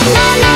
na na na